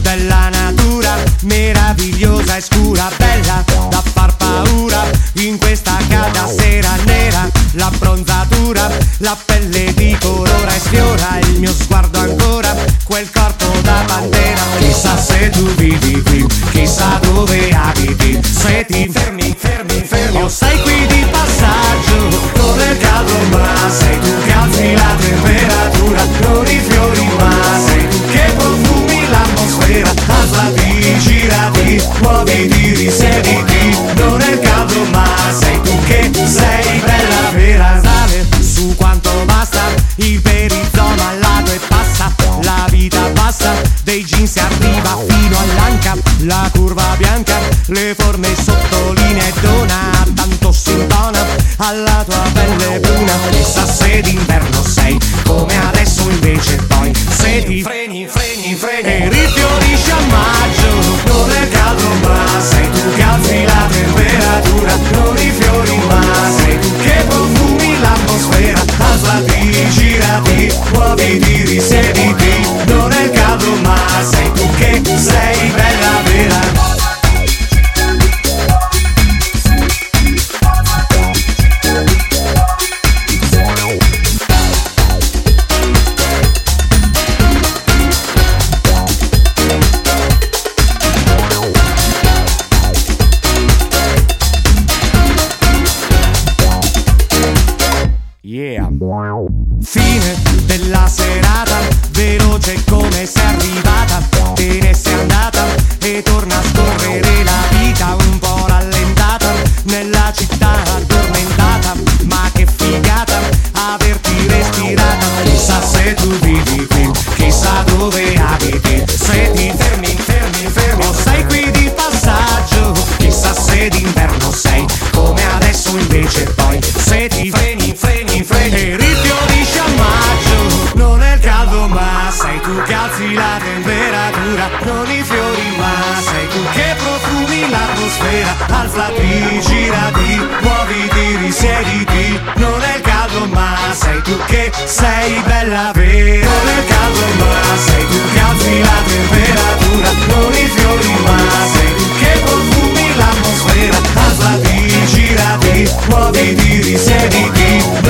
Della natura, meravigliosa e scura, bella da far paura in questa calda sera nera. La bronzatura, la pelle di colore sfiora il mio sguardo ancora, quel corpo da pantera. Chissà se tu vivi qui, chissà dove abiti, se ti fermi, fermi, fermi o sei qui di passaggio, dove è caldo ma sei tu che alzi la temperatura, la curva bianca, le forme sottolinea e dona, tanto si intona alla tua pelle bruna, chissà se d'inverno sei, come adesso invece poi, se ti freni, freni, serata, veloce come sei arrivata, te ne sei sei bella vera nel caldo ma sei tu che alzi la temperatura. Con i fiori ma sei tu che profumi l'atmosfera. Alzati, girati, muoviti, risiediti.